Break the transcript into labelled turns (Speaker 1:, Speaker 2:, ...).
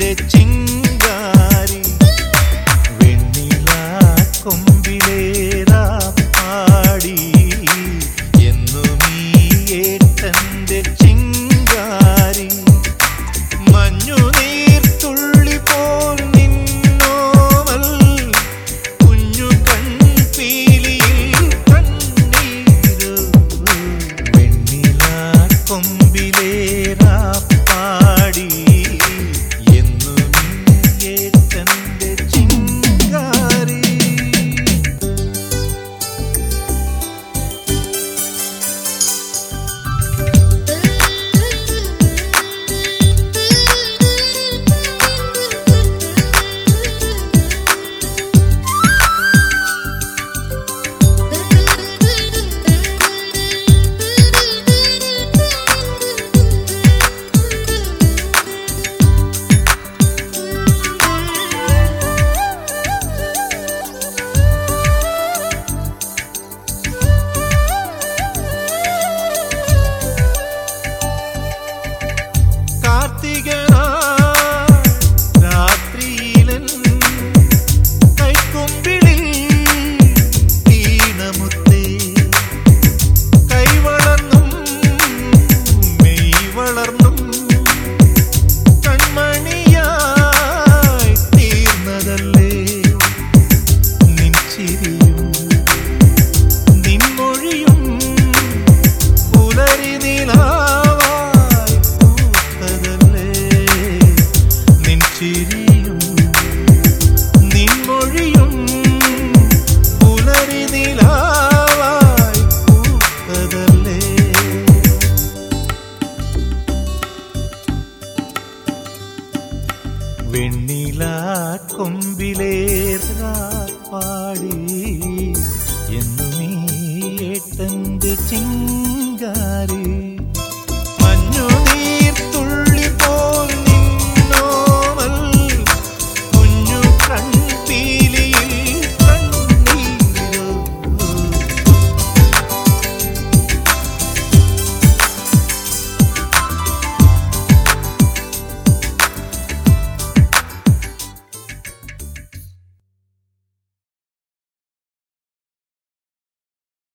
Speaker 1: de വെണ്ണില കൊമ്പിലേറാ പാടി.